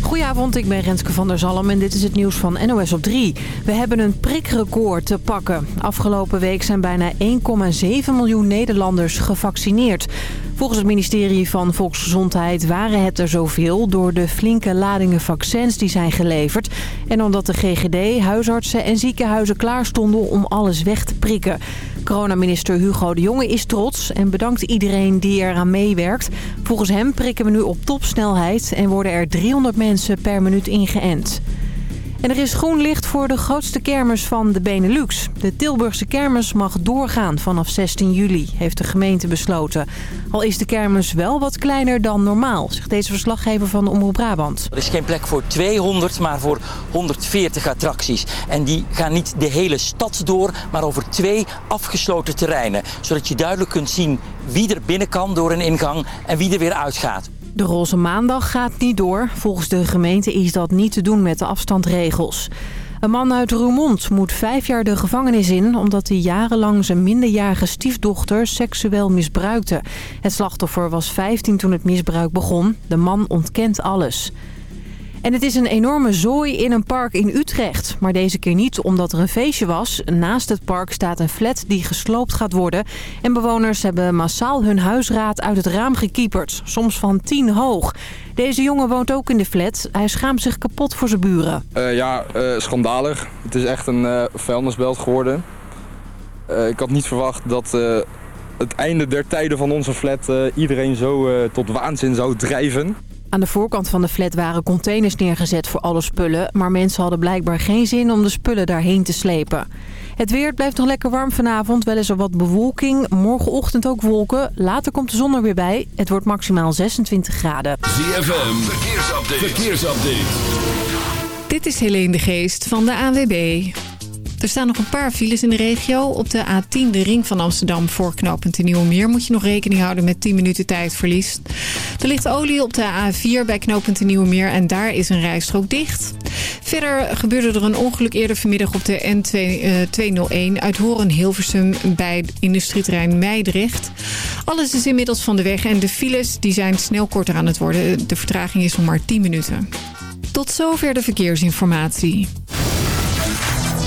Goedenavond, ik ben Renske van der Zalm en dit is het nieuws van NOS op 3. We hebben een prikrecord te pakken. Afgelopen week zijn bijna 1,7 miljoen Nederlanders gevaccineerd. Volgens het ministerie van Volksgezondheid waren het er zoveel... door de flinke ladingen vaccins die zijn geleverd... en omdat de GGD, huisartsen en ziekenhuizen klaar stonden om alles weg te prikken. Coronaminister Hugo de Jonge is trots en bedankt iedereen die eraan meewerkt. Volgens hem prikken we nu op topsnelheid en worden er 300 mensen per minuut ingeënt. En er is groen licht voor de grootste kermis van de Benelux. De Tilburgse kermis mag doorgaan vanaf 16 juli, heeft de gemeente besloten. Al is de kermis wel wat kleiner dan normaal, zegt deze verslaggever van de Omroep Brabant. Er is geen plek voor 200, maar voor 140 attracties. En die gaan niet de hele stad door, maar over twee afgesloten terreinen. Zodat je duidelijk kunt zien wie er binnen kan door een ingang en wie er weer uitgaat. De roze maandag gaat niet door. Volgens de gemeente is dat niet te doen met de afstandregels. Een man uit Roermond moet vijf jaar de gevangenis in... omdat hij jarenlang zijn minderjarige stiefdochter seksueel misbruikte. Het slachtoffer was 15 toen het misbruik begon. De man ontkent alles. En het is een enorme zooi in een park in Utrecht. Maar deze keer niet omdat er een feestje was. Naast het park staat een flat die gesloopt gaat worden. En bewoners hebben massaal hun huisraad uit het raam gekieperd. Soms van tien hoog. Deze jongen woont ook in de flat. Hij schaamt zich kapot voor zijn buren. Uh, ja, uh, schandalig. Het is echt een uh, vuilnisbelt geworden. ik had niet verwacht dat het einde der tijden van onze flat iedereen zo tot waanzin zou drijven. Aan de voorkant van de flat waren containers neergezet voor alle spullen... maar mensen hadden blijkbaar geen zin om de spullen daarheen te slepen. Het weer blijft nog lekker warm vanavond, wel eens er wat bewolking. Morgenochtend ook wolken, later komt de zon er weer bij. Het wordt maximaal 26 graden. ZFM, verkeersupdate. verkeersupdate. Dit is Helene de Geest van de AWB. Er staan nog een paar files in de regio. Op de A10, de ring van Amsterdam voor knooppunt Nieuwe Meer... moet je nog rekening houden met 10 minuten tijdverlies. Er ligt olie op de A4 bij knooppunt Nieuwe Meer... en daar is een rijstrook dicht. Verder gebeurde er een ongeluk eerder vanmiddag op de N201... Eh, uit Horen-Hilversum bij industrieterrein Meidrecht. Alles is inmiddels van de weg en de files die zijn snel korter aan het worden. De vertraging is nog maar 10 minuten. Tot zover de verkeersinformatie.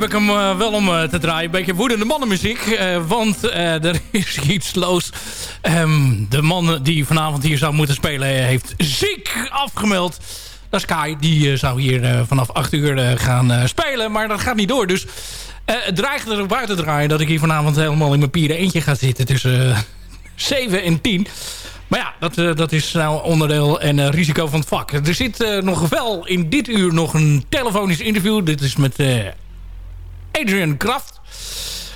Heb ik hem eh, wel om eh, te draaien. Een beetje woedende mannenmuziek. eh, want er is iets los. Ehm, de man die vanavond hier zou moeten spelen heeft ziek afgemeld. Dat is Kai. Die zou hier vanaf 8 uur gaan spelen. Maar dat gaat niet door. Dus het dreigt er buiten te draaien dat ik hier vanavond helemaal in mijn pieren eentje ga zitten. Tussen eh, 7 en 10. Maar ja, dat, dat is nou onderdeel en risico van het vak. Er zit nog wel in dit uur nog een telefonisch interview. Dit is met Adrian Kraft.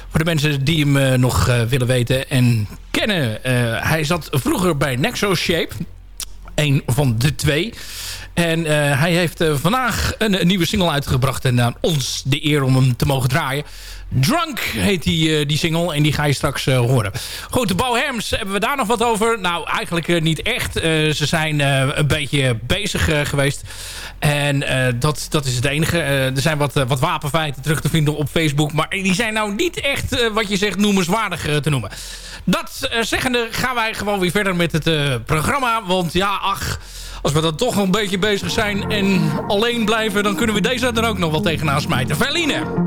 Voor de mensen die hem eh, nog eh, willen weten en kennen. eh, hij zat vroeger bij Nexo Shape. Een van de twee. En eh, hij heeft eh, vandaag een, nieuwe single uitgebracht. En aan ons de eer om hem te mogen draaien. Drunk heet die, eh, die single. En die ga je straks eh, horen. Goed, de Bohems, hebben we daar nog wat over? Nou, eigenlijk eh, niet echt. Eh, ze zijn eh, een beetje bezig eh, geweest. En eh, dat, dat is het enige. Eh, er zijn wat, eh, wat wapenfeiten terug te vinden op Facebook. Maar die zijn nou niet echt, eh, wat je zegt, noemenswaardig eh, te noemen. Dat eh, zeggende gaan wij gewoon weer verder met het eh, programma. Want ja, ach... Als we dan toch een beetje bezig zijn en alleen blijven... dan kunnen we deze er ook nog wel tegenaan smijten. Verline!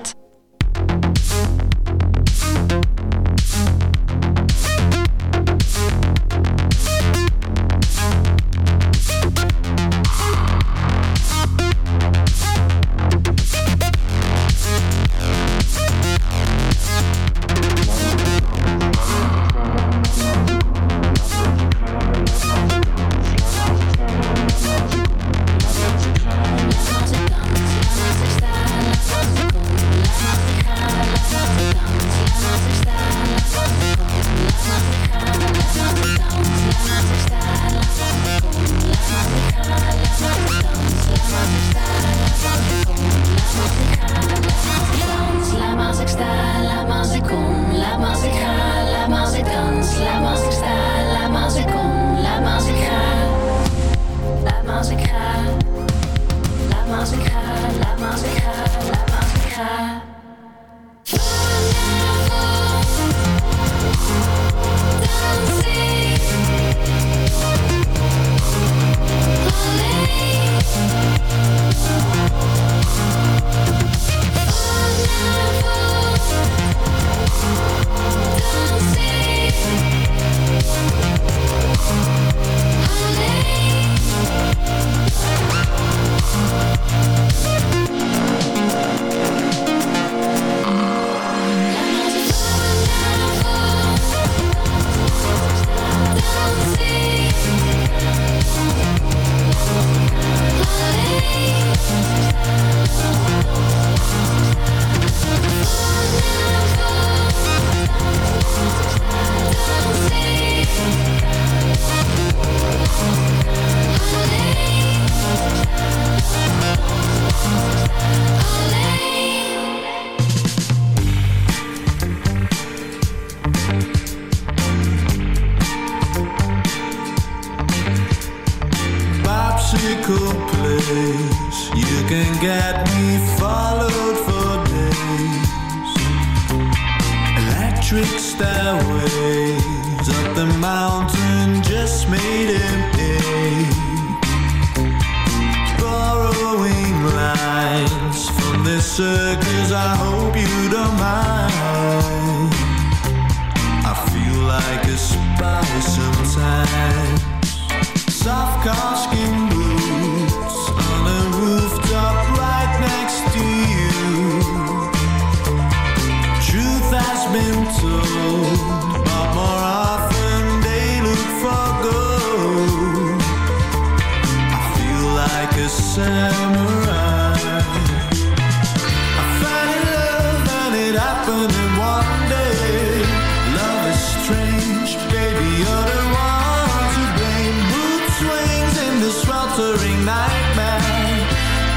Sweltering nightmare.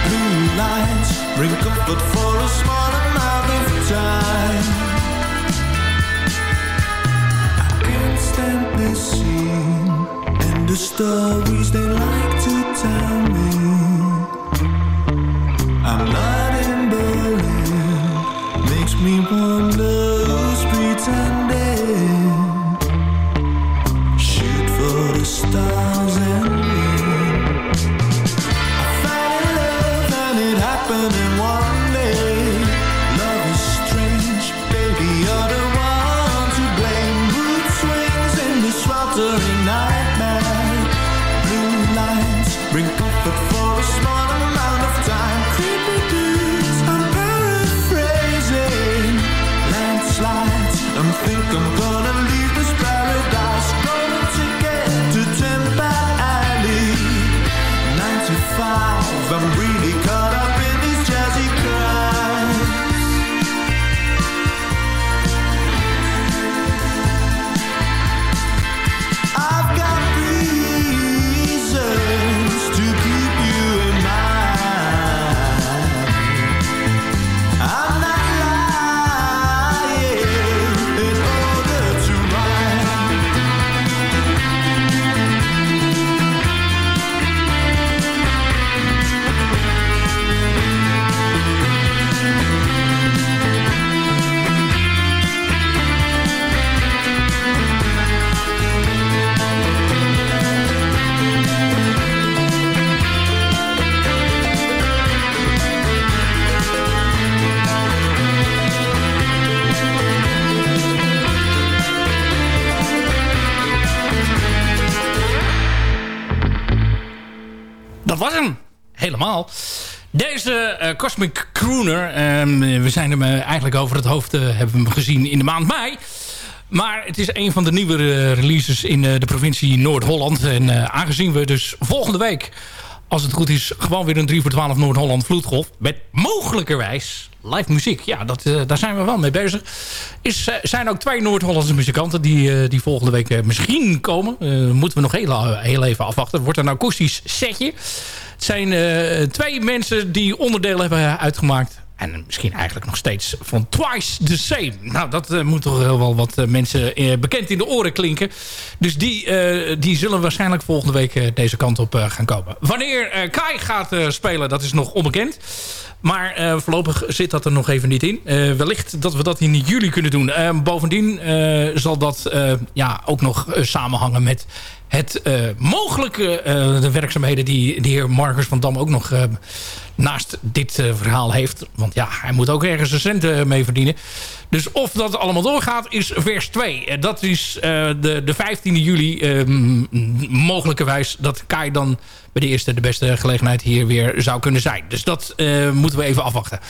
Blue lights bring comfort for a small amount of time. I can't stand this scene and the stories they like to tell me. I'm not in Berlin. Makes me wonder Deze eh, Cosmic Crooner, ehm, we zijn hem eh, eigenlijk over het hoofd eh, hebben we hem gezien in de maand mei. Maar het is een van de nieuwe releases in de provincie Noord-Holland. En aangezien we dus volgende week, als het goed is, gewoon weer een 3 voor 12 Noord-Holland vloedgolf. Met mogelijkerwijs live muziek. Ja, dat, eh, daar zijn we wel mee bezig. Is, eh, zijn ook twee Noord-Hollandse muzikanten die, eh, die volgende week misschien komen. Moeten we nog heel, heel even afwachten. Wordt een akoestisch setje. Het zijn twee mensen die onderdeel hebben uitgemaakt. En misschien eigenlijk nog steeds van Twice the Same. Nou, dat eh, moet toch wel wat eh, mensen eh, bekend in de oren klinken. Dus die, die zullen waarschijnlijk volgende week deze kant op gaan komen. Wanneer Kai gaat spelen, dat is nog onbekend. Maar voorlopig zit dat er nog even niet in. Wellicht dat we dat in juli kunnen doen. Eh, bovendien zal dat ja, ook nog samenhangen met het eh, mogelijke eh, de werkzaamheden die de heer Marcus van Dam ook nog eh, naast dit verhaal heeft. Want ja, hij moet ook ergens een centen mee verdienen. Dus of dat allemaal doorgaat is vers 2. Eh, dat is de, de 15e juli eh, mogelijkerwijs dat Kai dan bij de eerste de beste gelegenheid hier weer zou kunnen zijn. Dus dat moeten we even afwachten.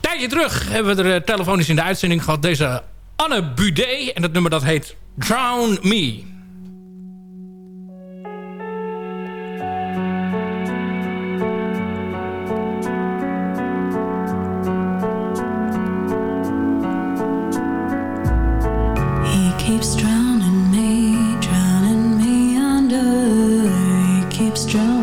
Tijdje terug hebben we er telefonisch in de uitzending gehad. Deze Anne Budé. En dat nummer dat heet Drown Me. Keeps drowning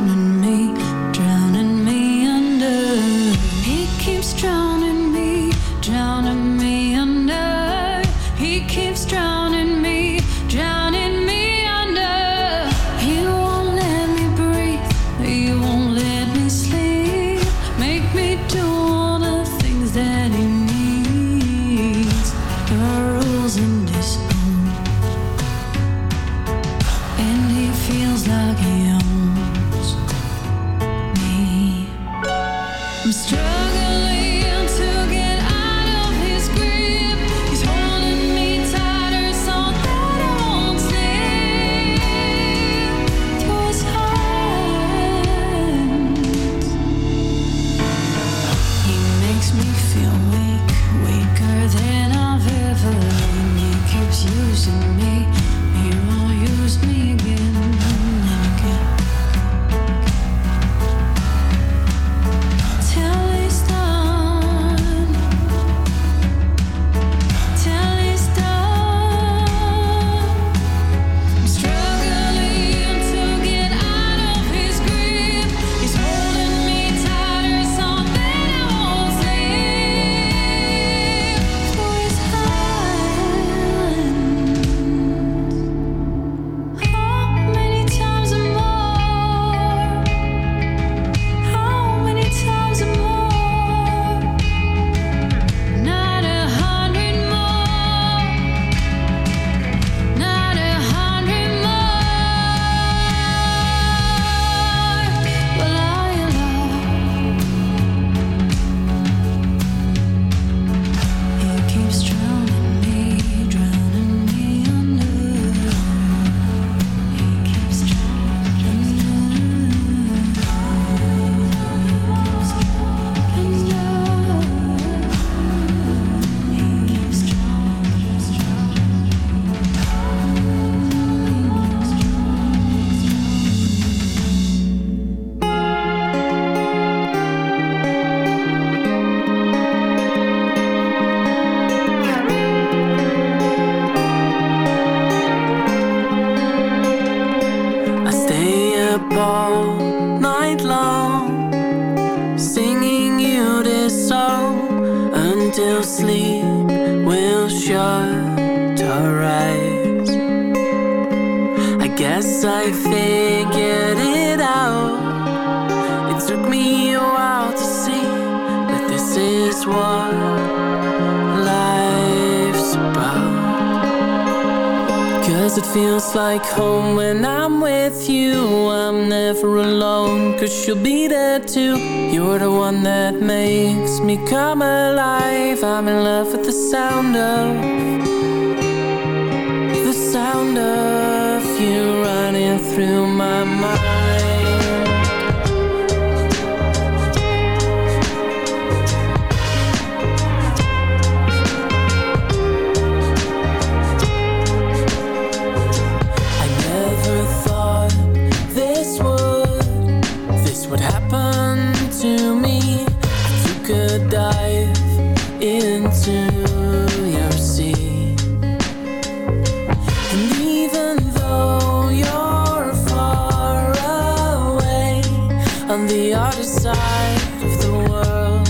on the other side of the world.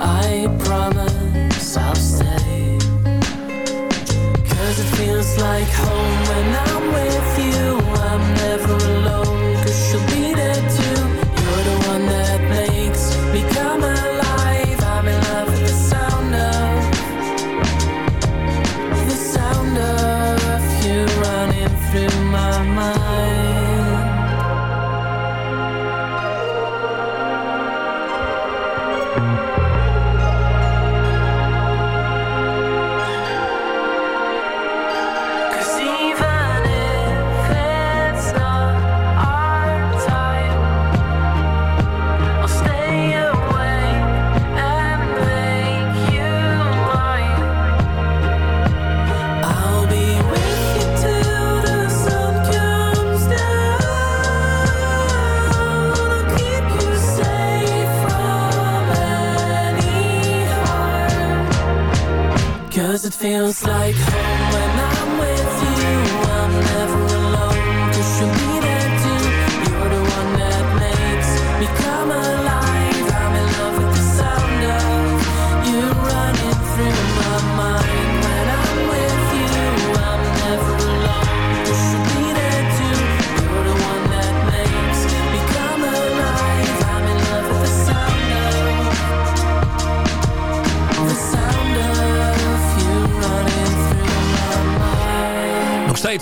I promise I'll stay. Cause it feels like home when I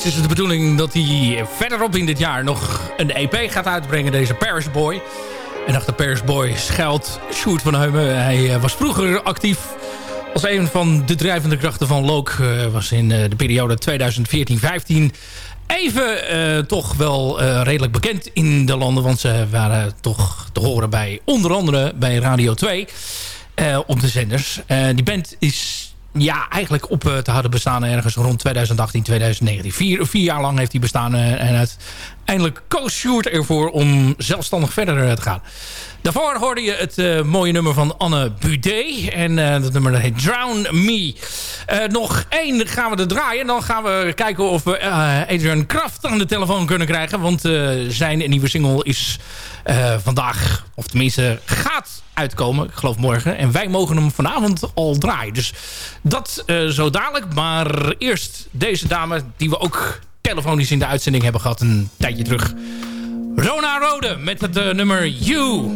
Het is de bedoeling dat hij verderop in dit jaar nog een EP gaat uitbrengen, deze Paris Boy. En achter Paris Boy schuilt Sjoerd van Heumen. Hij eh, was vroeger actief als een van de drijvende krachten van Lok, eh, was in eh, de periode 2014-15 even toch wel redelijk bekend in de landen. Want ze waren toch te horen bij onder andere bij Radio 2 uh, op de zenders. die band is ja, eigenlijk op eh, te hadden bestaan ergens rond 2018, 2019. Vier, vier jaar lang heeft hij bestaan eh, en uiteindelijk koos Sjoerd ervoor om zelfstandig verder eh, te gaan. Daarvoor hoorde je het eh, mooie nummer van Anne Budé. En eh, dat nummer heet Drown Me. Nog één gaan we er draaien. En dan gaan we kijken of we Adrian Kraft aan de telefoon kunnen krijgen. Want zijn nieuwe single is vandaag, of tenminste gaat uitkomen. Ik geloof morgen. En wij mogen hem vanavond al draaien. Dus dat zo dadelijk. Maar eerst deze dame die we ook telefonisch in de uitzending hebben gehad. Een tijdje terug. Rona Rode met het eh, nummer You.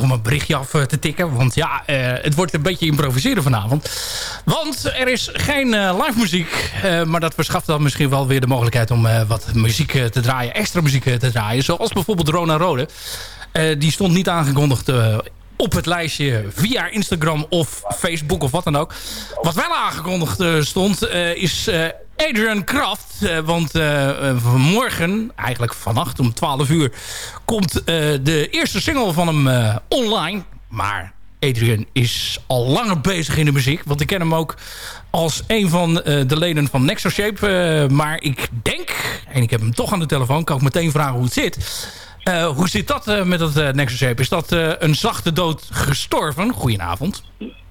Om een berichtje af eh, te tikken. Want ja, eh, het wordt een beetje improviseren vanavond. Want er is geen eh, live muziek. maar dat verschaft dan misschien wel weer de mogelijkheid om wat muziek te draaien. Extra muziek te draaien. Zoals bijvoorbeeld Rona Rode. Die stond niet aangekondigd op het lijstje via Instagram of Facebook of wat dan ook. Wat wel aangekondigd stond is Adrian Kraft. Eh, want eh, eh, vanmorgen, eigenlijk vannacht om 12 uur... komt de eerste single van hem online. Maar Adrian is al langer bezig in de muziek. Want ik ken hem ook als een van de leden van Nexoshape. Eh, maar ik denk, en ik heb hem toch aan de telefoon... kan ik meteen vragen hoe het zit... Hoe zit dat met dat uh, Nexus Ape? Is dat een zachte dood gestorven? Goedenavond.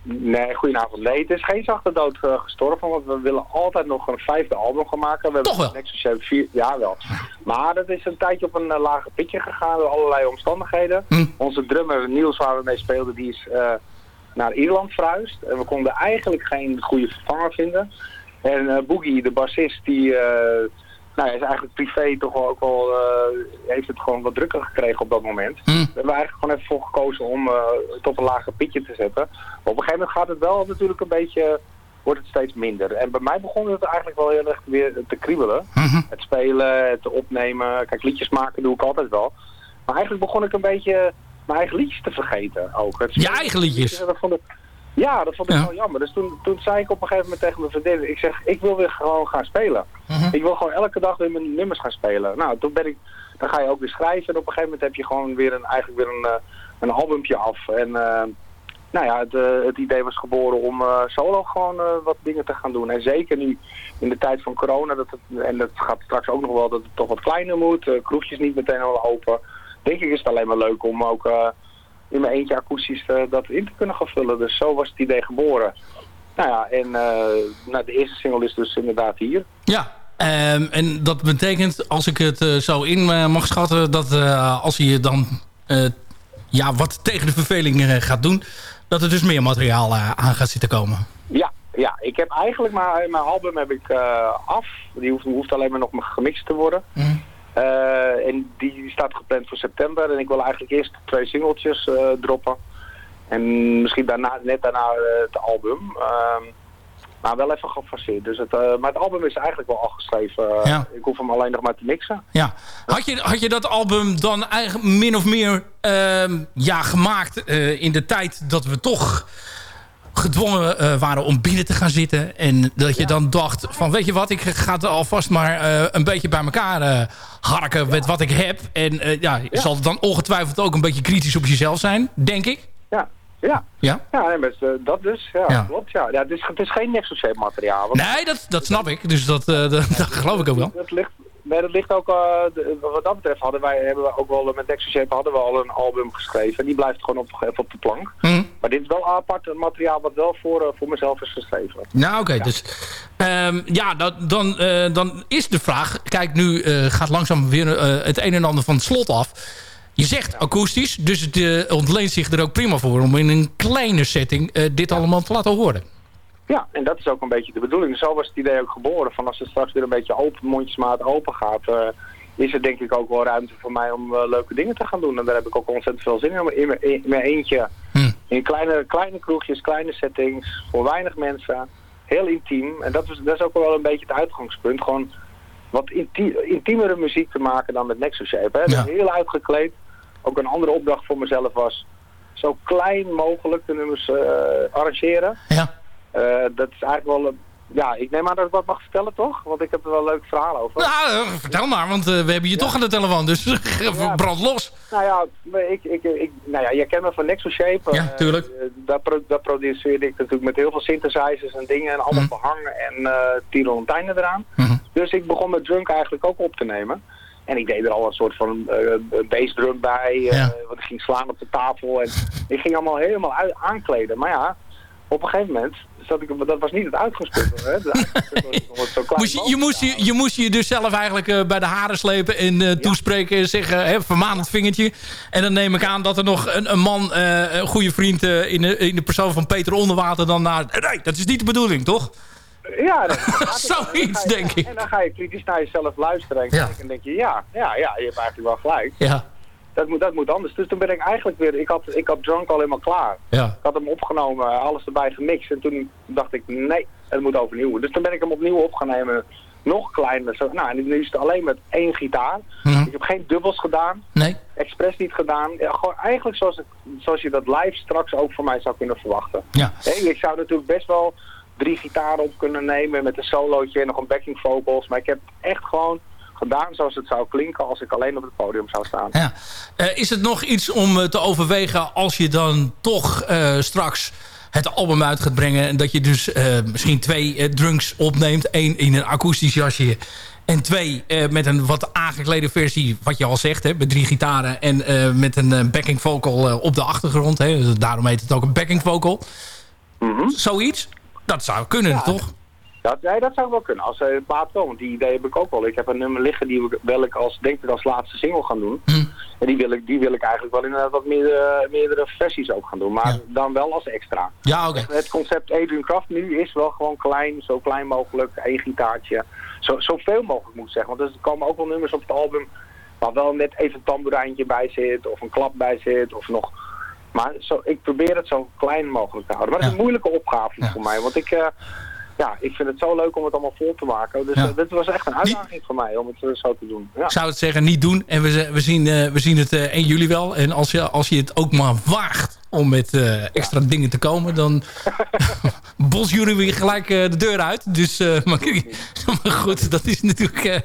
Nee, goedenavond. Nee, het is geen zachte dood eh, gestorven, want we willen altijd nog een vijfde album gaan maken. We hebben wel? Nexus Shape 4, ja wel. Maar dat is een tijdje op een uh, lage pitje gegaan door allerlei omstandigheden. Hm. Onze drummer Niels, waar we mee speelden, die is uh, naar Ierland verhuisd. En we konden eigenlijk geen goede vervanger vinden. En Boogie, de bassist, die nou, is eigenlijk privé toch wel ook wel, uh, heeft het gewoon wat drukker gekregen op dat moment. Hm. We hebben eigenlijk gewoon even voor gekozen om uh, het op een lager pitje te zetten. Maar op een gegeven moment gaat het wel natuurlijk een beetje, wordt het steeds minder. En bij mij begon het eigenlijk wel heel erg weer te kriebelen. Mhm. Het spelen, het opnemen, kijk liedjes maken doe ik altijd wel. Maar eigenlijk begon ik een beetje mijn eigen liedjes te vergeten ook. Het Je eigen liedjes? Dat vond ik, ja, dat vond ik ja. wel jammer. Dus toen, toen zei ik op een gegeven moment tegen mijn vriendin, ik zeg, ik wil weer gewoon gaan spelen. Mhm. Uh -huh. Ik wil gewoon elke dag weer mijn nummers gaan spelen. Nou, toen ben ik, dan ga je ook weer schrijven en op een gegeven moment heb je gewoon weer een, eigenlijk weer een, uh, een albumpje af. En uh, nou ja, het, uh, het, idee was geboren om solo gewoon wat dingen te gaan doen. En zeker nu in de tijd van corona, dat het, en dat gaat straks ook nog wel dat het toch wat kleiner moet, kroegjes niet meteen al open. Denk ik is het alleen maar leuk om ook in mijn eentje akoestisch uh, dat in te kunnen gaan vullen. Dus zo was het idee geboren. Nou ja, en uh, nou, de eerste single is dus inderdaad hier. Ja, um, en dat betekent, als ik het uh, zo in mag schatten... dat als je dan ja, wat tegen de verveling gaat doen... dat er dus meer materiaal aan gaat zitten komen. Ja, ja, ik heb eigenlijk maar mijn album heb ik af. Die hoeft, hoeft alleen maar nog gemixt te worden. Mm. Uh, en die staat gepland voor september. En ik wil eigenlijk eerst twee singeltjes uh, droppen. En misschien daarna, net daarna uh, het album. maar wel even gefaseerd. Dus het, maar het album is eigenlijk wel al geschreven. Ja. Ik hoef hem alleen nog maar te mixen. Ja. Had, je, had je dat album dan eigenlijk min of meer ehm, ja, gemaakt in de tijd dat we toch gedwongen uh, waren om binnen te gaan zitten. En dat je ja. dan dacht van weet je wat, ik ga het alvast maar uh, een beetje bij elkaar uh, harken ja. met wat ik heb. En ja, je ja. zal dan ongetwijfeld ook een beetje kritisch op jezelf zijn, denk ik. Ja, ja. Ja, ja nee, dat dus. Ja, ja. klopt. Ja. Ja, het, is, het is geen Nexus materiaal. Want... Nee, dat, dat snap ik. Dus dat, dat, dat geloof ik ook wel. Dat ligt, Nee, dat ligt ook, de, wat dat betreft hadden wij, hebben we ook wel met Nexus Shape hadden we al een album geschreven. En die blijft gewoon op, op de plank. Mm. Maar dit is wel apart materiaal wat wel voor, uh, voor mezelf is geschreven. Nou oké, okay, ja. dus um, ja, dat, dan, uh, dan is de vraag, kijk nu gaat langzaam weer het een en ander van het slot af. Je zegt akoestisch, dus het ontleent zich er ook prima voor om in een kleine setting dit allemaal te laten horen. Ja, en dat is ook een beetje de bedoeling. Zo was het idee ook geboren. Van als het straks weer een beetje open, mondjesmaat open gaat... Uh, is er denk ik ook wel ruimte voor mij om uh, leuke dingen te gaan doen. En daar heb ik ook ontzettend veel zin in. In, in, mijn eentje. Hm. In kleine, kleine kroegjes, kleine settings. Voor weinig mensen. Heel intiem. En dat is, dat is ook wel een beetje het uitgangspunt. Gewoon wat inti intiemere muziek te maken dan met Nexus Shape. Hè? Ja. Heel uitgekleed. Ook een andere opdracht voor mezelf was... zo klein mogelijk de nummers uh, arrangeren. Ja. Uh, dat is eigenlijk wel... ja, ik neem aan dat ik wat mag vertellen, toch? Want ik heb er wel een leuk verhaal over. Nou, vertel maar, want we hebben je ja. toch aan de telefoon, dus ja, brand los. Nou ja, ik, ik, ik, nou ja, jij kent me van Nexus Shape. Ja, tuurlijk. daar, pro daar produceerde ik natuurlijk met heel veel synthesizers en dingen en allemaal mm. behangen en uh, tierenlantijnen eraan. Mm -hmm. Dus ik begon met drunk eigenlijk ook op te nemen. En ik deed er al een soort van uh, bassdrum bij, ja. want ik ging slaan op de tafel en ik ging allemaal helemaal uit, aankleden. Maar ja, op een gegeven moment zat ik, dat was niet het uitgangspunt. Hè? Het uitgangspunt was zo moest je, je, moest je, je moest je dus zelf eigenlijk uh, bij de haren slepen en uh, toespreken en zeggen, hè, vermanend vingertje. En dan neem ik aan dat er nog een, een man, uh, een goede vriend in, de, in de persoon van Peter Onderwater dan naar... Nee, dat is niet de bedoeling, toch? Ja, zoiets denk ik. En dan ga je kritisch naar jezelf luisteren en, ja. en denk je, ja, ja, ja, je hebt eigenlijk wel gelijk. Ja. Dat moet, dat moet anders. Dus toen ben ik eigenlijk weer, ik had, ik had Drunk al helemaal klaar. Ja. Ik had hem opgenomen, alles erbij gemixt. En toen dacht ik, nee, het moet overnieuw. Dus toen ben ik hem opnieuw opgenomen. Nog kleiner. Zo, nou, en nu is het alleen met één gitaar. Ik heb geen dubbels gedaan. Nee. Expres niet gedaan. Ja, gewoon eigenlijk zoals, zoals je dat live straks ook van mij zou kunnen verwachten. Ja. Ik zou natuurlijk best wel drie gitaren op kunnen nemen met een solootje en nog een backing vocals. Maar ik heb echt gewoon gedaan zoals het zou klinken als ik alleen op het podium zou staan. Ja. Eh, is het nog iets om eh, te overwegen als je dan toch eh, straks het album uit gaat brengen... en dat je dus misschien twee drunks opneemt. één in een akoestisch jasje en twee eh, met een wat aangeklede versie... wat je al zegt, hè, met drie gitaren... en eh, met een backing vocal op de achtergrond. Hè. Dus Daarom heet het ook een backing vocal. Zoiets? Dat zou kunnen, toch? Dat, nee, dat zou wel kunnen. Als uh, het plaat wel, want die idee heb ik ook wel. Ik heb een nummer liggen die ik- wil ik als, denk ik als laatste single gaan doen. En die wil, ik, die wil ik eigenlijk wel in wat meerdere, meerdere versies ook gaan doen. Maar dan wel als extra. Ja, oké. Het concept Adrian Kraft nu is wel gewoon klein, zo klein mogelijk, één gitaartje. Zo, zoveel mogelijk moet ik zeggen. Want er komen ook wel nummers op het album waar wel net even een tamboerijntje bij zit, of een klap bij zit, of nog... Maar zo, ik probeer het zo klein mogelijk te houden. Maar dat is een moeilijke opgave voor mij, want ik... eh, ja, ik vind het zo leuk om het allemaal vol te maken. Dus Ja. eh, dit was echt een uitdaging voor mij om het eh, zo te doen. Ja. Ik zou het zeggen, niet doen. En we, we, zien, eh, we zien het eh 1 juli wel. En als je, als je het ook maar waagt om met extra dingen te komen... dan bos jullie weer gelijk eh, de deur uit. Dus, eh, maar, maar goed, dat is natuurlijk... eh,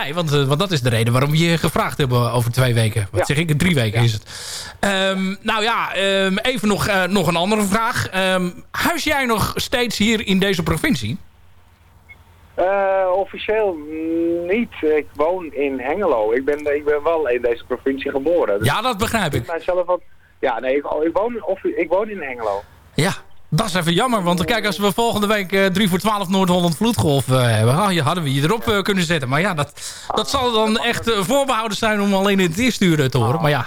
nee, want, want dat is de reden waarom we je gevraagd hebben over twee weken. Wat Ja. zeg ik? Drie weken is het. Ehm, nou ja, ehm, even nog, nog een andere vraag. Ehm, huis jij nog steeds hier in deze provincie? Officieel niet. Ik woon in Hengelo. Ik ben, ik ben wel in deze provincie geboren. Dus Ja, dat begrijp ik. Mijzelf wat, ja, nee, ik, ik, woon, of, ik woon in Hengelo. Ja, dat is even jammer. Want kijk, als we volgende week eh 3 voor 12 Noord-Holland vloedgolf eh, hebben... hadden we je erop eh, kunnen zetten. Maar ja, dat, dat zal dan echt eh, voorbehouden zijn om alleen in het eerste uur eh, te horen. Maar ja,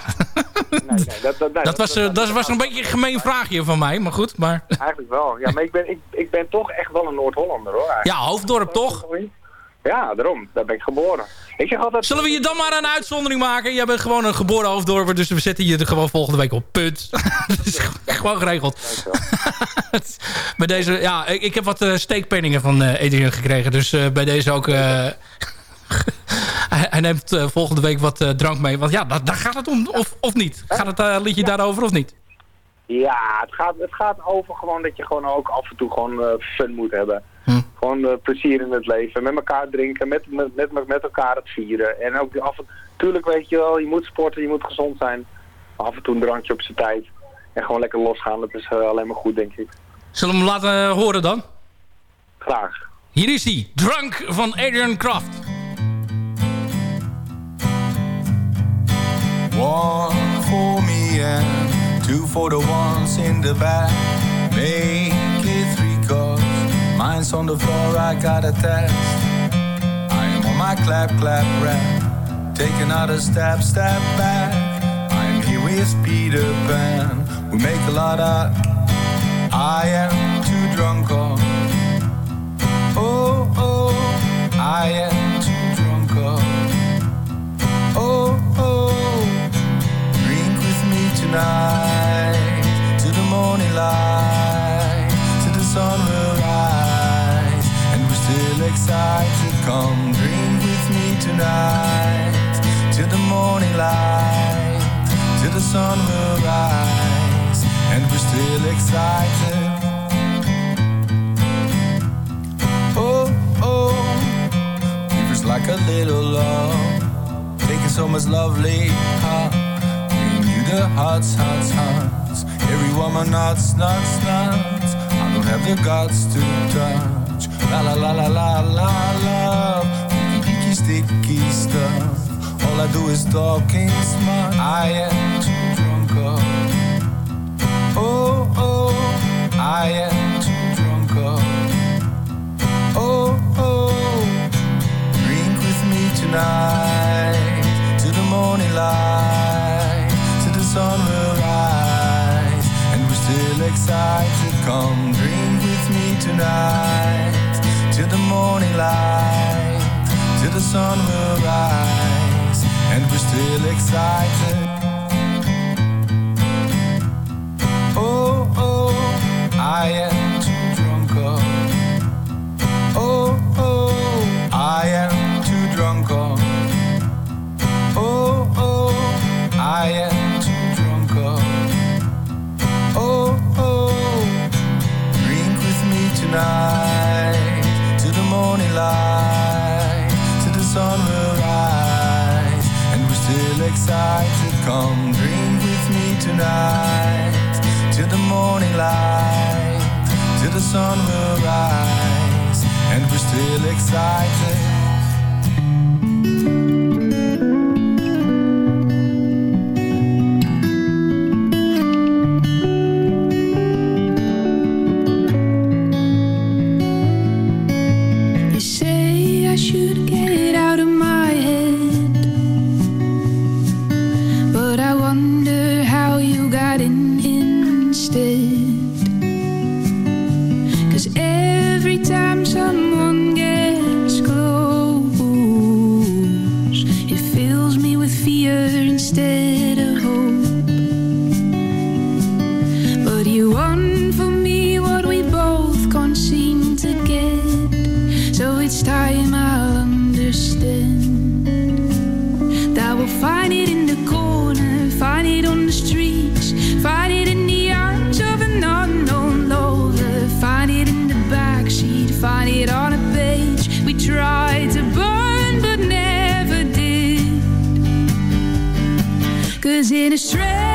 Nee, nee, dat, was, eh, dat was een beetje een gemeen vraagje van mij. Maar goed, maar... Eigenlijk wel. Ja, maar ik ben, ik, ik ben toch echt wel een Noord-Hollander hoor. eigenlijk. Ja, Hoofddorp toch? Ja, daarom. Daar ben ik geboren. Ik zeg altijd... Zullen we je dan maar een uitzondering maken? Jij bent gewoon een geboren hoofddorper, dus we zetten je er gewoon volgende week op. Punt. dat is gewoon geregeld. bij deze, ja, ik, ik heb wat eh, steekpenningen van eh Adrian gekregen, dus eh, bij deze ook... hij, neemt volgende week wat drank mee. Want ja, da- daar gaat het om, of, of niet? Gaat het liedje daarover of niet? Ja, het gaat, het gaat over gewoon dat je gewoon ook af en toe gewoon fun moet hebben. Hm. Gewoon eh, plezier in het leven. Met elkaar drinken, met, met, met, met elkaar het vieren. En ook af en tuurlijk weet je wel, je moet sporten, je moet gezond zijn. Af en toe een drankje op zijn tijd. En gewoon lekker losgaan, dat is eh, alleen maar goed denk ik. Zullen we hem laten eh, horen dan? Graag. Hier is hij, Drunk van Adrian Kraft. One for me and two for the ones in the back. Make mine's on the floor, I got a text. I am on my clap, clap, rap. Take another step, step back. I'm here with Peter Pan. We make a lot of. I am too drunk on. Oh, oh, I am too drunk on. Oh, oh, drink with me tonight to the morning light, still excited. Come. Drink with me tonight. To the morning light, to the sun will rise, and we're still excited. Oh, oh, fever's like a little love. Taking so much lovely huh? Bringing you the hearts, hearts, hearts. Every woman nuts, nuts, nuts I don't have the guts to touch La la la la la la la. Icky, icky, sticky stuff. All I do is talking smart I am too drunk up Oh, oh. I am too drunk up Oh, oh. Drink with me tonight to the morning light, to the sun will rise, and we're still excited. Come drink me tonight to the morning light, till the sun will rise, and we're still excited. Oh, oh, I am too drunk. Oh, oh, I am too drunk. Oh, oh I am. Tonight, to the morning light to the sun will rise and we're still excited come dream with me tonight. To the morning light to the sun will rise. And we're still excited. Cause in a strange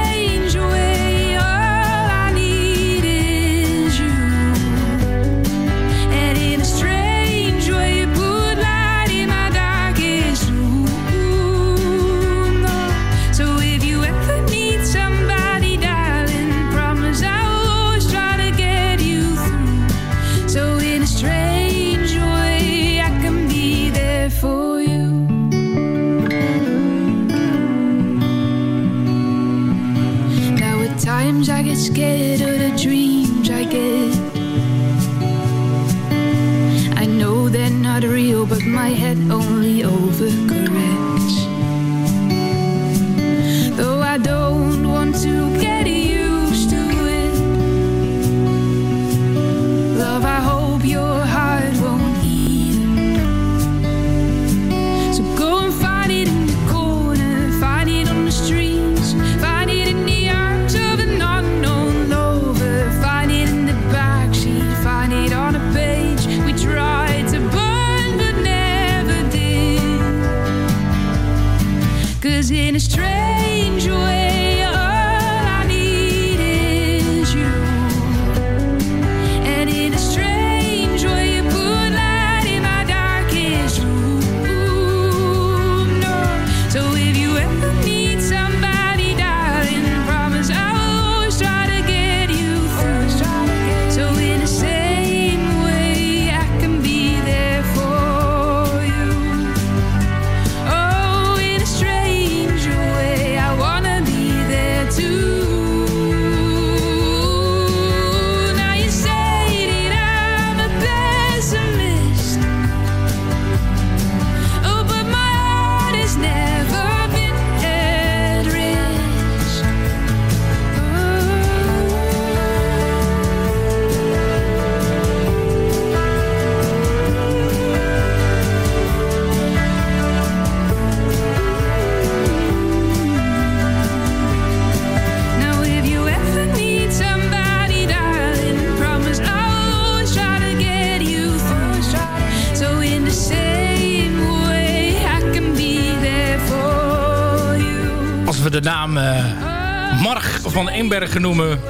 Bloemberg noemen...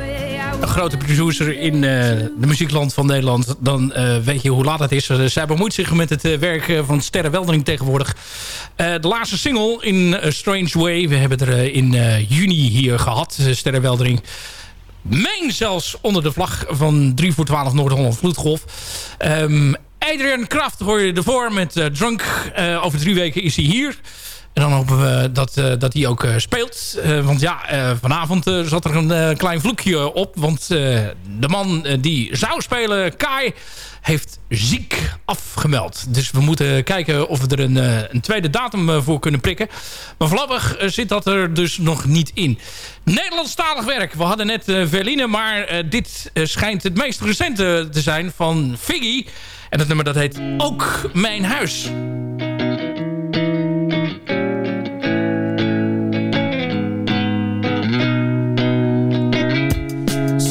een grote producer in eh, de muziekland van Nederland... dan eh, weet je hoe laat het is. Eh, zij bemoeit zich met het werk van Sterre Weldering tegenwoordig. de laatste single in Strange Way. We hebben er in juni hier gehad, Sterre Weldering meen zelfs onder de vlag van 3 voor 12 Noord-Holland Vloedgolf. Um, Adrian Kraft hoor je ervoor met Drunk. Over drie weken is hij hier. En dan hopen we dat, eh, dat hij ook eh, speelt. Eh, want ja, vanavond zat er een klein vloekje op. Want de man die zou spelen, Kai, heeft ziek afgemeld. Dus we moeten kijken of we er een, een tweede datum voor kunnen prikken. Maar voorlopig zit dat er dus nog niet in. Nederlandstalig werk. We hadden net Verline, maar dit schijnt het meest recente te zijn van Figgy. En dat nummer dat heet Ook Mijn Huis.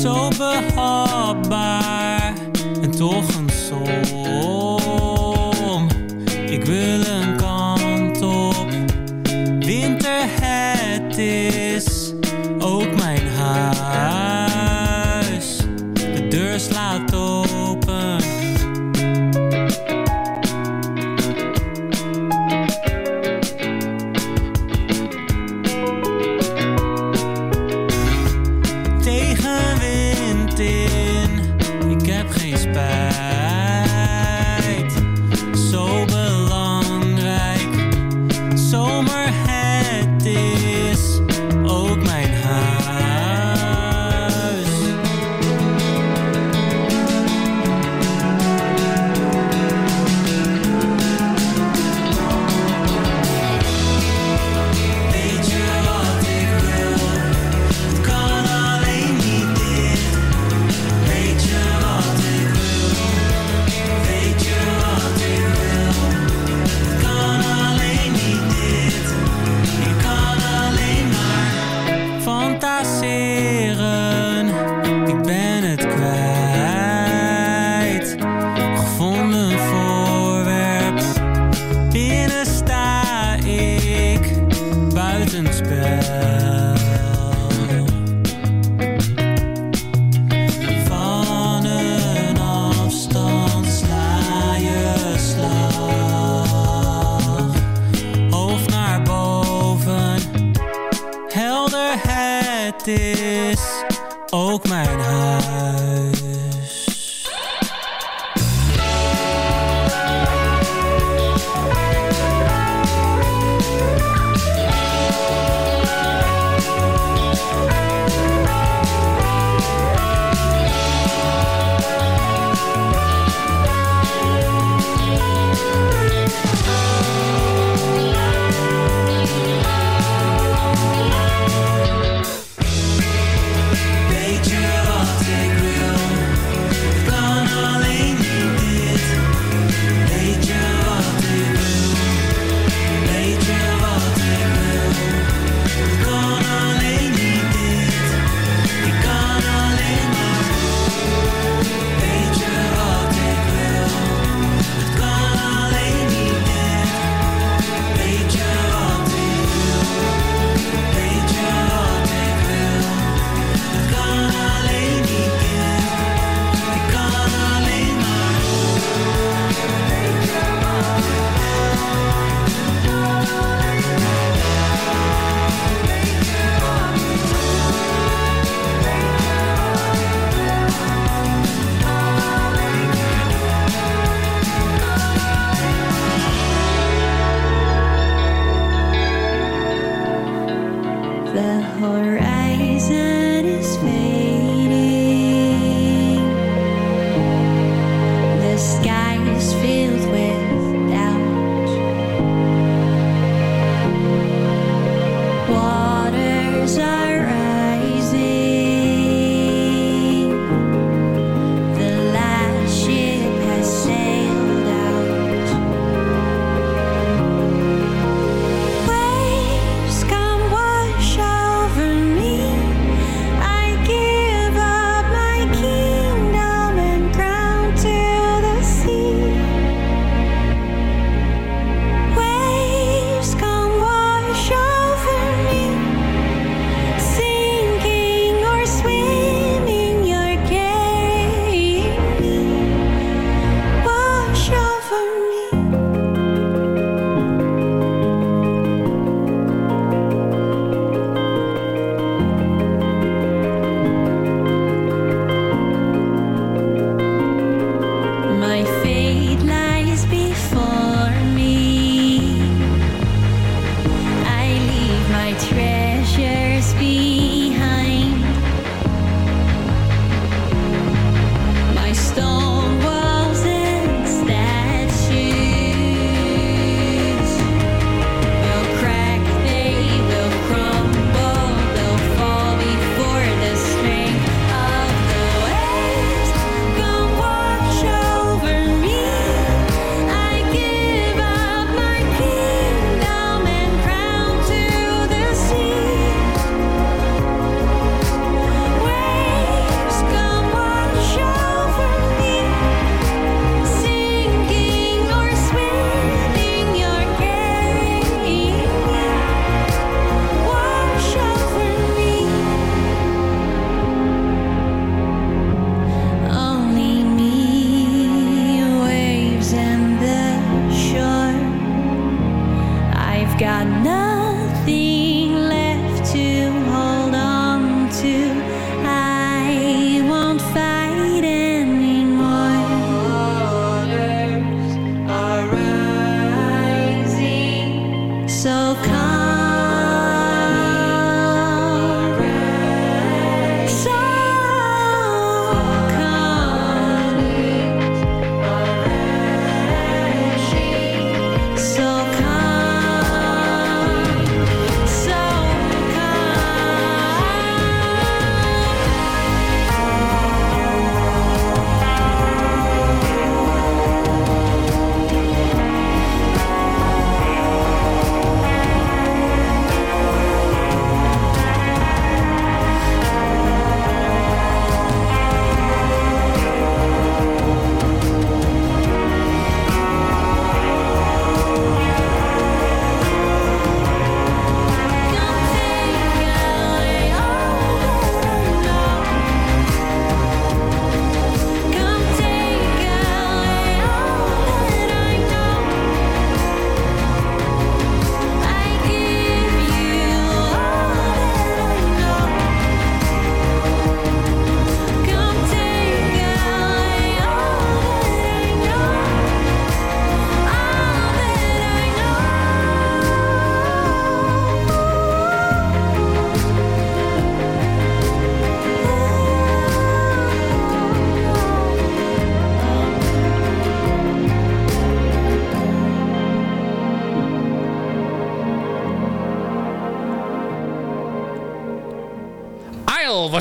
Zo behapbaar en toch een som. Ik wil een kant op. Winter, het is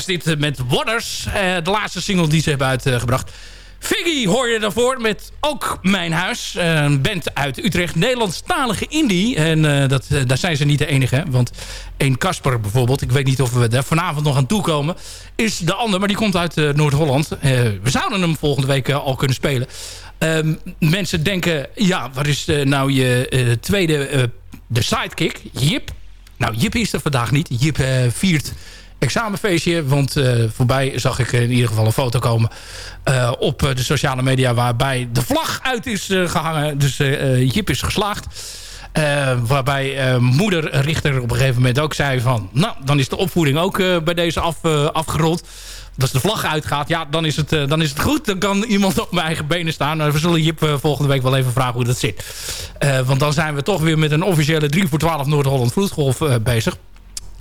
dit eh, met Waters. Eh, de laatste single die ze hebben uitgebracht. Figgy hoor je daarvoor met Ook Mijn Huis. Eh, Een band uit Utrecht. Nederlandstalige indie. En dat, daar zijn ze niet de enige. Want een Kasper bijvoorbeeld. Ik weet niet of we daar vanavond nog aan toekomen. Is de ander. Maar die komt uit Noord-Holland. We zouden hem volgende week al kunnen spelen. Ehm, mensen denken... Ja, wat is nou je tweede... de sidekick? Jip. Nou, Jip is er vandaag niet. Jip viert examenfeestje. Want eh, voorbij zag ik in ieder geval een foto komen eh, op de sociale media... waarbij de vlag uit is eh, gehangen. Dus Jip is geslaagd. Waarbij moeder Richter op een gegeven moment ook zei van... nou, dan is de opvoeding ook bij deze af, afgerond. Als de vlag uitgaat, ja, dan is, het, dan is het goed. Dan kan iemand op mijn eigen benen staan. Nou, we zullen Jip volgende week wel even vragen hoe dat zit. Want dan zijn we toch weer met een officiële 3 voor 12 Noord-Holland vloedgolf bezig.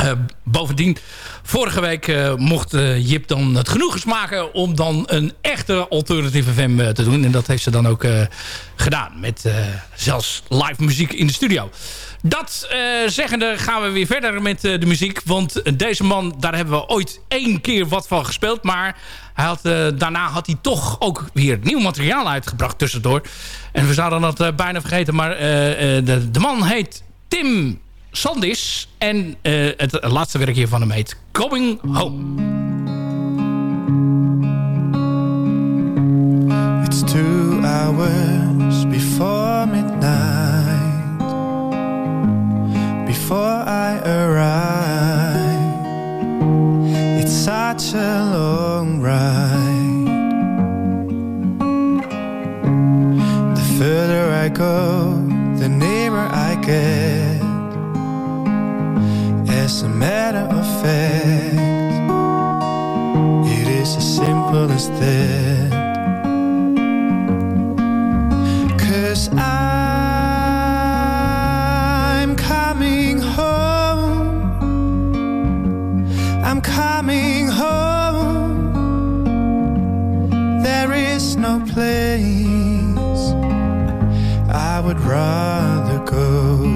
Eh, bovendien, vorige week eh, mocht eh, Jip dan het genoegen smaken... om dan een echte alternatieve FM te doen. En dat heeft ze dan ook gedaan. Met zelfs live muziek in de studio. Dat zeggende gaan we weer verder met de muziek. Want deze man, daar hebben we ooit één keer wat van gespeeld. Maar hij had, daarna had hij toch ook weer nieuw materiaal uitgebracht tussendoor. En we zouden dat bijna vergeten. Maar de, de man heet Tim Sandis. En eh, het laatste werkje van hem heet Going Home. It's two hours before midnight. Before I arrive, it's such a long ride. The further I go, the nearer I get. As a matter of fact, it is as simple as that. Cause I'm coming home. I'm coming home. There is no place I would rather go.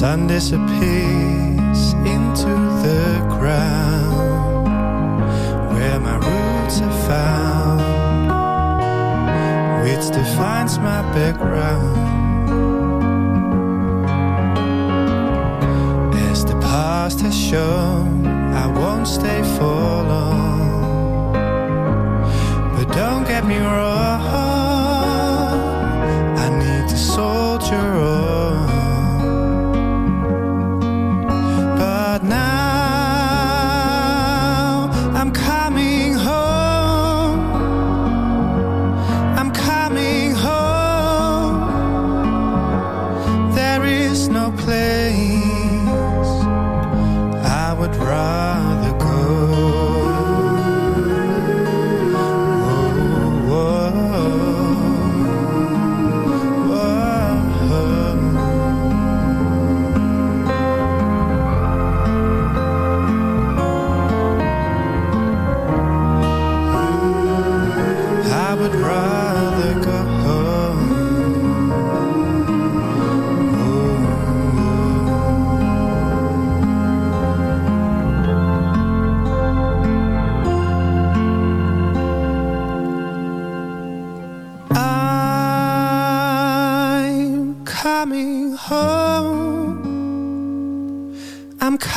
Sun disappears into the ground where my roots are found, which defines my background. As the past has shown, I won't stay for long. But don't get me wrong,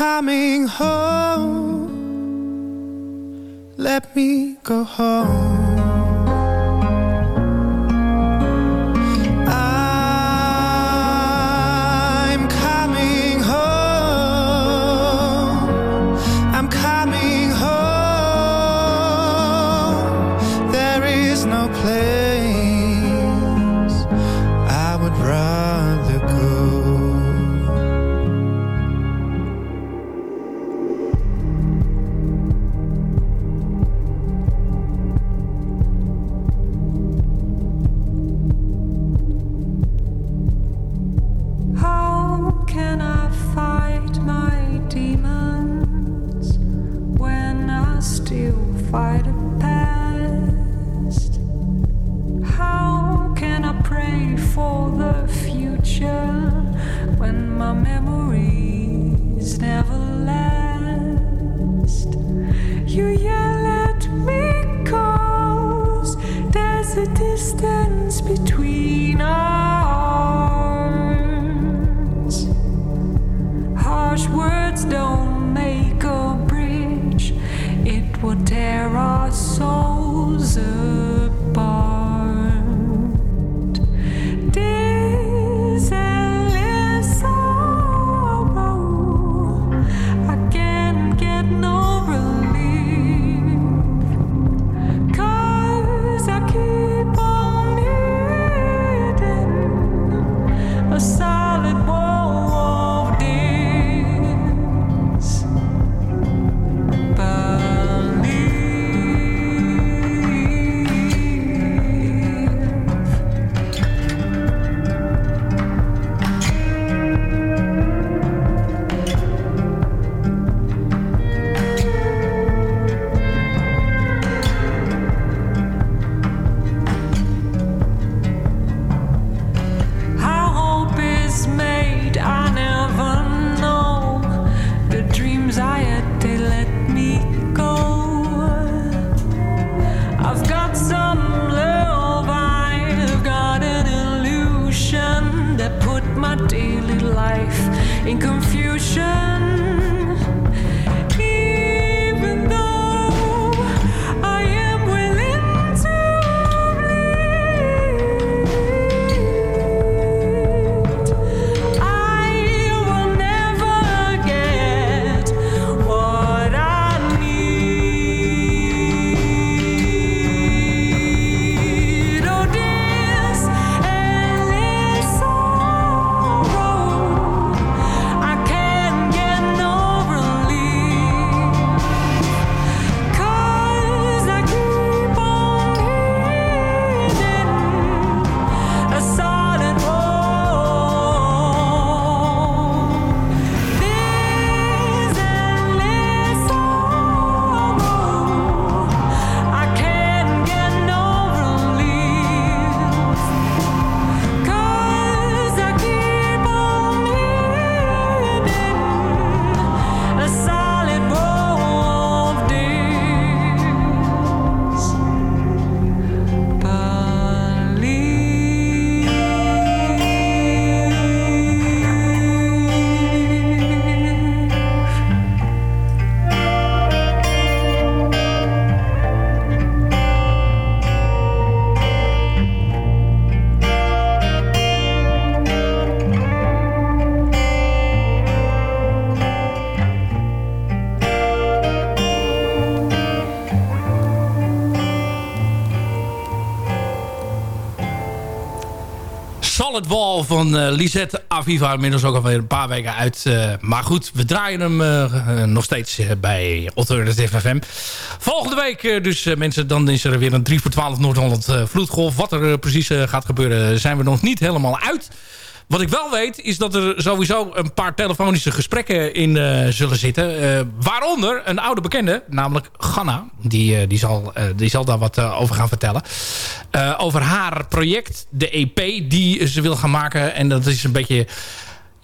coming home. Let me go home. Solid Wall van eh, Lisette Aviva. Inmiddels ook alweer een paar weken uit. eh, maar goed, we draaien hem eh, nog steeds bij Alternative FM. Volgende week dus mensen, dan is er weer een 3 voor 12 Noord-Holland vloedgolf. Wat er precies gaat gebeuren zijn we nog niet helemaal uit. Wat ik wel weet is dat er sowieso een paar telefonische gesprekken in eh, zullen zitten. Eh, waaronder een oude bekende, namelijk Ganna. Die, eh, die, zal, die zal daar wat over gaan vertellen. Over haar project, de EP, die ze wil gaan maken. En dat is een beetje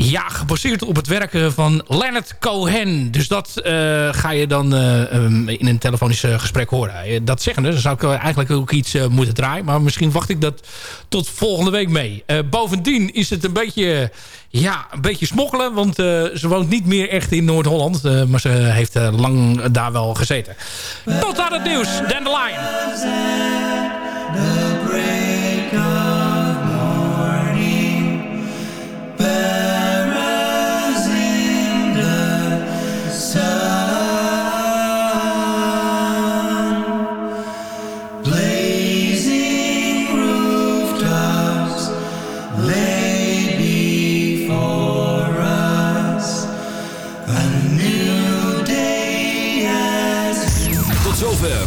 ja, gebaseerd op het werken van Leonard Cohen. Dus dat eh, ga je dan eh, um, in een telefonisch eh, gesprek horen. Eh, Dat zeggende, dan zou ik eh, eigenlijk ook iets eh, moeten draaien. Maar misschien wacht ik dat tot volgende week mee. Eh, bovendien is het een beetje, ja, een beetje smokkelen. Want eh, ze woont niet meer echt in Noord-Holland. eh, maar ze heeft eh, lang daar wel gezeten. Tot aan het nieuws. Dandelion.